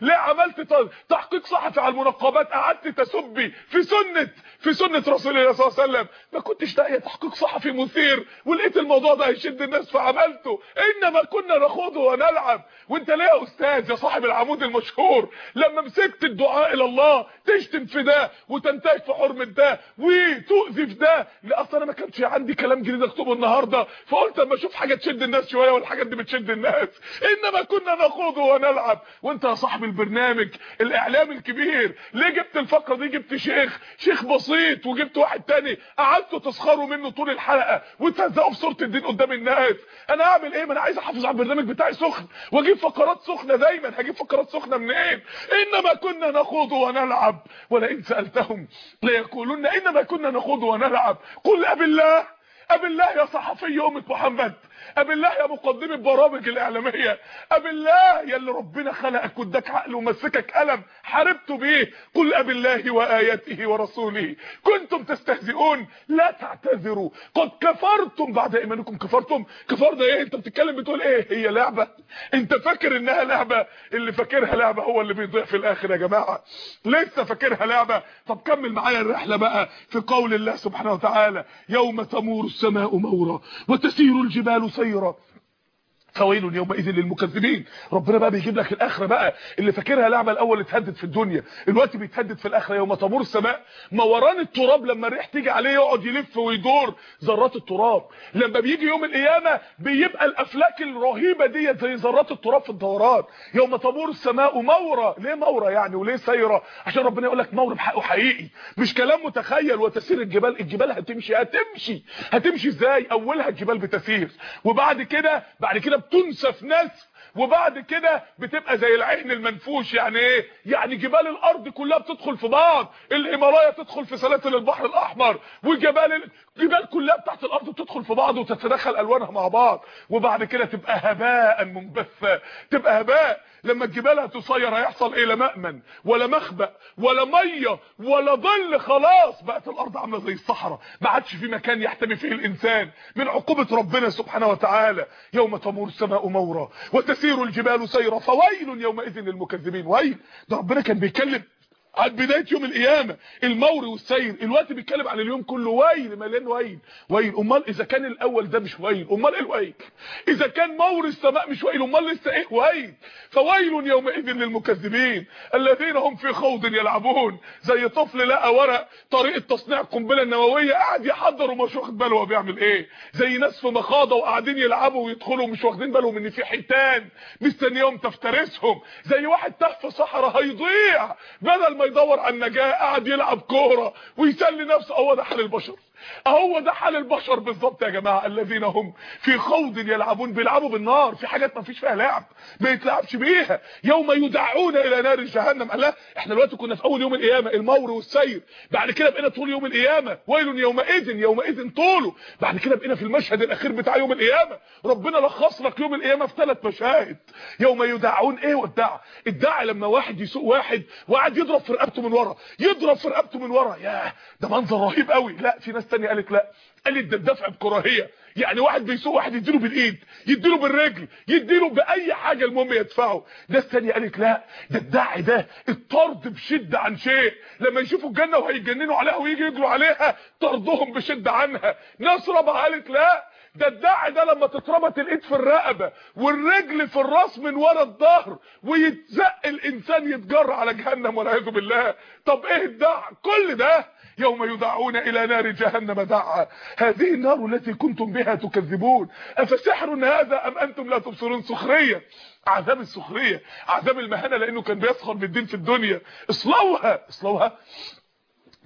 ليه عملت تحقيق صحفي على المنقبات؟ قعدت تسبي في سنه في سنة رسول الله صلى الله عليه وسلم. ما كنتش لاقي تحقيق صحفي مثير ولقيت الموضوع ده هيشد الناس فعملته. إنما كنا نخوض ونلعب. وأنت ليه يا أستاذ يا صاحب العمود المشهور؟ لما مسكت الدعاء إلى الله تشتم في ده وتنتهك في حرمة ده وتؤذي في ده. لا أصل أنا ما كانش عندي كلام جديد أكتبه النهارده. فقلت أما أشوف حاجة تشد الناس شوية والحاجات دي بتشد الناس. إنما كنا نخوض ونلعب. وأنت يا صاحب البرنامج الإعلام الكبير. ليه جبت الفقرة دي؟ جبت شيخ شيخ بسيط وجبت واحد تاني. قعدتوا تسخروا منه طول الحلقة. وتهزقوا بصوره الدين قدام الناس؟ أنا أعمل إيه؟ ما أنا عايز أحافظ على البرنامج بتاعي سخن. وأجيب فقرات سخنة دايما. هجيب فقرات سخنة منين؟ إنما كنا نخوض ونلعب. ولئن سألتهم ليقولون إنما كنا نخوض ونلعب. قل أبي الله أبي الله يا صحفي أمة محمد. ابي الله يا مقدم البرامج الإعلامية ابي الله يا اللي ربنا خلقك واداك عقل ومسكك قلم حاربته بيه. قل ابي الله وآياته ورسوله. كنتم تستهزئون لا تعتذروا. قد كفرتم بعد إيمانكم. كفرتم؟ كفر ده إيه؟ أنت بتتكلم بتقول إيه؟ هي لعبة. أنت فاكر إنها لعبة؟ اللي فاكرها لعبة هو اللي بيضيع في الآخر يا جماعة. لسه فاكرها لعبة؟ طب كمل معايا الرحلة بقى في قول الله سبحانه وتعالى يوم تمور السماء مورا وتسير الجبال سيرا فويل يومئذ للمكذبين. ربنا بقى بيجيب لك الآخرة بقى اللي فاكرها لعبة الأول اتهدد في الدنيا دلوقتي بيتهدد في الآخرة يوم تمور السماء موران التراب لما الريح تيجي عليه يقعد يلف ويدور ذرات التراب. لما بيجي يوم القيامة بيبقى الأفلاك الرهيبة ديت زي ذرات التراب في الدوران. يوم تمور السماء مورا ليه مورا يعني وليه سيره عشان ربنا يقول لك مور بحق وحقيقي. مش كلام متخيل. وتسير الجبال الجبال هتمشي. هتمشي. هتمشي إزاي؟ أولها الجبال بتسير. وبعد كده بعد كده بتنسف نسف وبعد كده بتبقى زي العين المنفوش يعني إيه؟ يعني جبال الأرض كلها بتدخل في بعض الهيمالايا تدخل في سلاسل البحر الأحمر وجبال الجبال كلها بتاعت الأرض بتدخل في بعض وتتدخل ألوانها مع بعض. وبعد كده تبقى هباء منبثة تبقى هباء. لما الجبال هتصير هيحصل إيه؟ لا مأمن ولا مخبأ ولا مية ولا ظل خلاص بقت الأرض عاملة زي الصحراء. ما عادش في مكان يحتمي فيه الإنسان من عقوبة ربنا سبحانه وتعالى. يوم تمور السماء مورا وتسير الجبال سيرا فويل يومئذ للمكذبين. ويل ده ربنا كان بيتكلم عن بداية يوم القيامة. المور والسير الوقت بيتكلم عن اليوم كله. ويل مليان ويل. ويل. أمال إذا كان الأول ده مش ويل. أمال إيه الويل؟ إذا كان مور السماء مش ويل أمال لسه إيه ويل؟ فويل يومئذ للمكذبين الذين هم في خوض يلعبون. زي طفل لقى ورق طريقة تصنيع القنبلة النووية. قاعد يحضر ومش واخد باله هو بيعمل إيه. زي ناس في مخاضة وقاعدين يلعبوا ويدخلوا مش واخدين بالهم إن في حيتان مستنيهم تفترسهم. زي واحد تاه في صحراء هيضيع بدل ما يدور على النجاة قاعد يلعب كورة ويسلي نفسه. هو ده حال البشر. أهو ده حال البشر بالظبط يا جماعة الذين هم في خوض يلعبون بيلعبوا بالنار في حاجات ما فيش فيها لعب ما يتلعبش بيها. يوم يدعون إلى نار جهنم الله إحنا دلوقتي كنا في أول يوم القيامة المور والسير بعد كده بقينا طول يوم القيامة ويل يومئذ يومئذ طوله بعد كده بقينا في المشهد الأخير بتاع يوم القيامة. ربنا لخص لك يوم القيامة في ثلاث مشاهد. يوم يدعون إيه؟ والدع الدع لما واحد يسوق واحد وقعد يضرب في رقبته من ورا يضرب في رقبته من ورا. ياه ده منظر رهيب قوي. لا في ناس تانية قالت لا. قالت ده الدفع بكراهية. يعني واحد بيسوق واحد يديله بالإيد يديله بالرجل يديله بأي حاجة المهم يدفعه. ناس تانية قالت لا. ده الدع ده الطرد بشدة عن شيء لما يشوفوا الجنة وهيتجننوا عليها ويجي يجروا عليها طردهم بشدة عنها. ناس رابعه قالت لا. ده الدع ده لما تتربط الإيد في الرقبة والرجل في الرأس من ورا الظهر ويتزق الإنسان يتجر على جهنم والعياذ بالله. طب إيه الدع كل ده يوم يدعون إلى نار جهنم دعا. هذه النار التي كنتم بها تكذبون. أفسحر هذا أم أنتم لا تبصرون؟ سخرية. عذاب السخرية. عذاب المهانة لأنه كان بيسخر بالدين في الدنيا. اصلوها. اصلوها.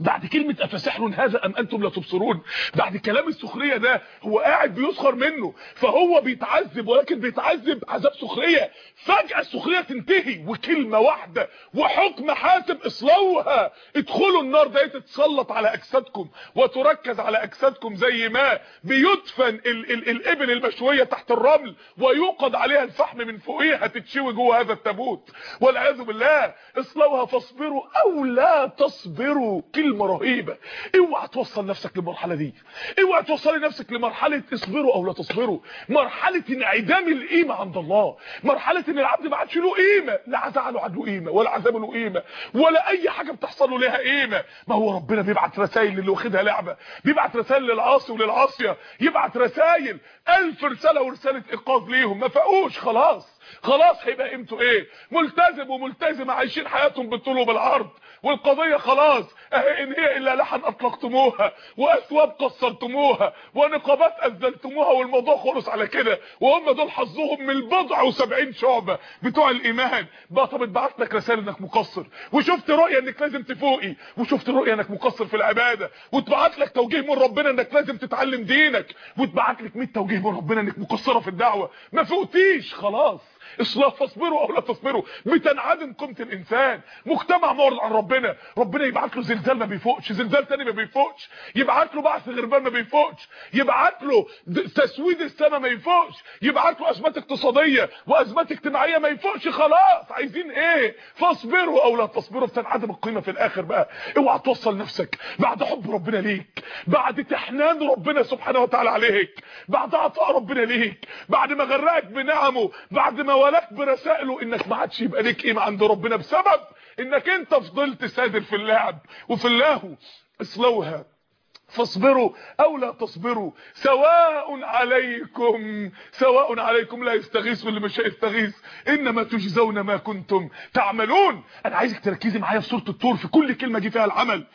بعد كلمة أفسحر هذا أم أنتم لا تبصرون؟ بعد كلام السخرية ده هو قاعد بيسخر منه فهو بيتعذب ولكن بيتعذب عذاب سخرية. فجأة السخرية تنتهي وكلمة واحدة وحكم حاسب اصلوها. ادخلوا النار دي تتسلط على أجسادكم وتركز على أجسادكم زي ما بيدفن ال ال الإبل المشوية تحت الرمل ويوقد عليها الفحم من فوقيها تتشوي جوه هذا التابوت. والعياذ بالله اصلوها فاصبروا أو لا تصبروا. كلمة كلمه رهيبة. اوعى توصل نفسك للمرحلة دي. اوعى توصلي نفسك لمرحلة اصبروا أو لا تصبروا. مرحلة انعدام القيمة عند الله. مرحلة إن العبد ما عادش له قيمة. لا زعله عنده قيمة ولا عذابه له قيمة ولا أي حاجة بتحصل له ليها قيمة. ما هو ربنا بيبعت رسائل للي واخدها لعبة. بيبعت رسائل للعاصي وللعاصية. يبعت رسائل. ألف رسالة ورسالة انقاذ ليهم. ما فاقوش خلاص. خلاص هيبقى قيمته إيه؟ ملتزم وملتزمه عايشين حياتهم بالطول وبالعرض. والقضية خلاص اهي ان هي الا لحن اطلقتموها واثواب قصرتموها ونقابات اذلتموها والموضوع خلص على كده. وهم دول حظهم من البضع و70 شعبة بتوع الإيمان. بقى طب اتبعت لك رساله إنك مقصر. وشفت رؤية إنك لازم تفوقي. وشفت رؤية إنك مقصر في العبادة. واتبعت لك توجيه من ربنا إنك لازم تتعلم دينك. واتبعت لك 100 توجيه من ربنا إنك مقصرة في الدعوة. ما فوقتيش خلاص. اصلاح فاصبروا أو لا تصبروا. بتنعدم قيمه الانسان. مجتمع معرض عن ربنا. ربنا يبعت له زلزال ما بيفوقش. زلزال تاني ما بيفوقش. يبعت له بعث غربان ما بيفوقش. يبعت له تسويد السماء ما يفوقش. يبعت له أزمات اقتصادية وأزمات اجتماعية ما يفوقش. خلاص. عايزين إيه؟ فاصبروا أو لا تصبروا. بتنعدم القيمة في الآخر بقى. اوعى توصل نفسك. بعد حب ربنا ليك. بعد تحنان ربنا سبحانه وتعالى عليك. بعد عطاء ربنا ليك. بعد ما غرقك بنعمه. بعد ما ولاك برسائله إنك ما عادش يبقى ليك قيمة عند ربنا بسبب إنك أنت فضلت سادر في اللعب وفي اللهو اصلوها فاصبروا أو لا تصبروا. سواء عليكم سواء عليكم لا يستغيث واللي مش هيستغيث. إنما تجزون ما كنتم تعملون. أنا عايزك تركزي معايا في سورة الطور في كل كلمة جه فيها العمل.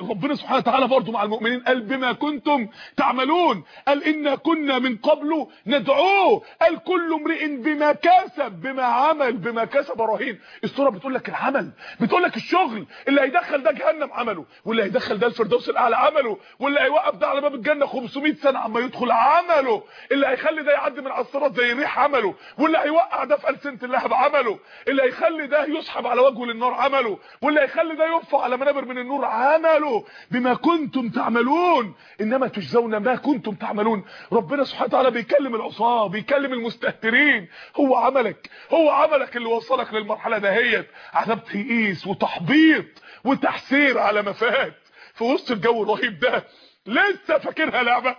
ربنا سبحانه وتعالى برضو مع المؤمنين قال بما كنتم تعملون. قال إنا كنا من قبل ندعوه. قال كل امرئ بما كسب بما عمل بما كسب رهين. السوره بتقول لك العمل بتقول لك الشغل اللي هيدخل ده جهنم عمله واللي هيدخل ده الفردوس الأعلى عمله. واللي هيوقف ده على باب الجنة 500 سنة عما يدخل عمله. اللي هيخلي ده يعدي من الصراط زي الريح عمله. واللي هيوقع ده في ألسنة اللهب عمله. اللي هيخلي ده يسحب على وجهه للنار عمله. واللي هيخلي ده يرفع على منابر من النور عمله. بما كنتم تعملون. إنما تجزون ما كنتم تعملون. ربنا سبحانه وتعالى بيكلم العصاة بيكلم المستهترين. هو عملك هو عملك اللي وصلك للمرحلة دهيت. عذاب تيئيس وتحبيط وتحسير على ما فات في وسط الجو الرهيب ده. لسه فاكرها لعبة.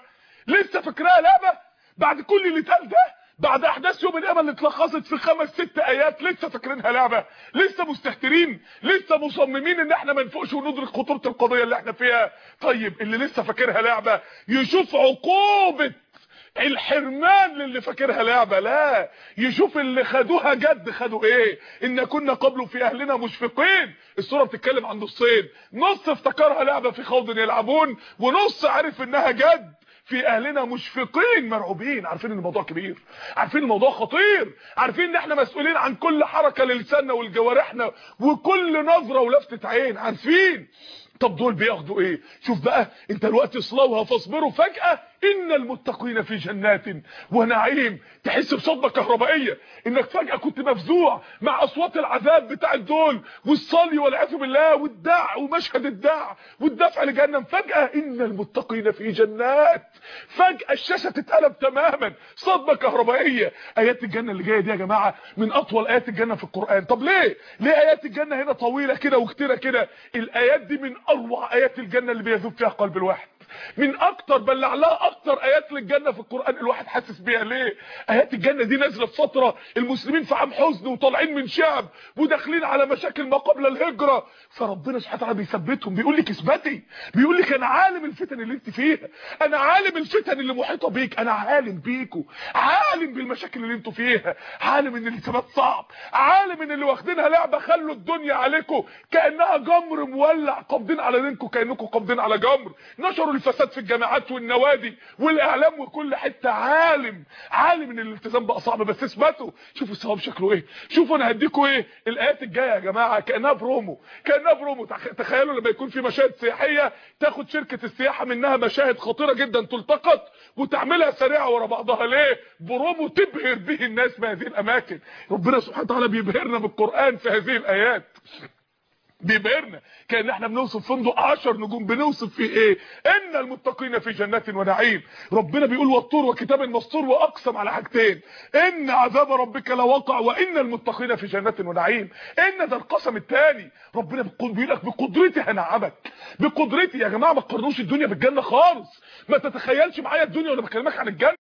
لسه فاكرها لعبة. بعد كل اللي اتقال ده بعد أحداث يوم القيامة اللي اتلخصت في خمس ست آيات لسه فاكرينها لعبة. لسه مستهترين. لسه مصممين إن إحنا ما نفوقش وندرك خطورة القضية اللي إحنا فيها. طيب اللي لسه فاكرها لعبة يشوف عقوبة الحرمان للي فاكرها لعبة لا. يشوف اللي خدوها جد خدوا إيه؟ إن كنا قبل في أهلنا مشفقين. السوره بتتكلم عن نصين. نص افتكرها لعبة في خوض يلعبون ونص عارف إنها جد. في أهلنا مشفقين مرعوبين. عارفين إن الموضوع كبير. عارفين الموضوع خطير. عارفين إن إحنا مسؤولين عن كل حركة للساننا والجوارحنا وكل نظرة ولفتة عين. عارفين؟ طب دول بياخدوا إيه؟ شوف بقى أنت الوقت اصلوها فاصبروا فجأة. إن المتقين في جنات ونعيم. تحس بصدمة كهربائية. إنك فجأة كنت مفزوع مع أصوات العذاب بتاع الدول والصلي والعياذ بالله والدع ومشهد الدع والدفع لجهنم. فجأة إن المتقين في جنات. فجأة الشاشة تتقلب تماما. صدمة كهربائية. آيات الجنة اللي جاية دي يا جماعة من أطول آيات الجنة في القرآن. طب ليه؟ ليه آيات الجنة هنا طويلة كده وكتيرة كده؟ الآيات دي من أروع آيات الجنة اللي بيذوب فيها قلب الواحد. من أكتر بل لعلها أكتر آيات للجنة في القرآن الواحد حاسس بيها. ليه؟ آيات الجنة دي نازلة في فترة المسلمين في عام حزن وطالعين من شعب وداخلين على مشاكل ما قبل الهجرة. فربنا سبحانه وتعالى بيثبتهم بيقول لك اثبتي. بيقول لك أنا عالم الفتن اللي أنت فيها. أنا عالم الفتن اللي محيطة بيك. أنا عالم بيكوا عالم بالمشاكل اللي أنتوا فيها. عالم إن الثبات صعب. عالم إن اللي واخدينها لعبة خلوا الدنيا عليكم كأنها جمر مولع قابضين على دينكم كانكم قابضين على جمر. نشروا الفساد في الجامعات والنوادي والإعلام وكل حتة. عالم عالم إن الالتزام بقى صعب بس اثبتوا شوفوا الثواب شكله إيه. شوفوا أنا هديكم إيه. الآيات الجاية يا جماعة كأنها برومو كأنها برومو. تخيلوا لما يكون في مشاهد سياحية تاخد شركة السياحة منها مشاهد خطيرة جدا تلتقط وتعملها سريعة ورا بعضها. ليه؟ برومو تبهر به الناس بهذه الأماكن. ربنا سبحانه وتعالى بيبهرنا بالقرآن في هذه الآيات. بيبهرنا كأن إحنا بنوصف فندق 10 نجوم بنوصف فيه إيه؟ إن المتقين في جنات ونعيم. ربنا بيقول والطور وكتاب مسطور وأقسم على حاجتين. إن عذاب ربك لواقع وإن المتقين في جنات ونعيم. إن ده القسم الثاني ربنا بيقول لك بقدرتي هنعمك. بقدرتي يا جماعة ما تقارنوش الدنيا بالجنة خالص. ما تتخيلش معايا الدنيا وأنا بكلمك عن الجنة.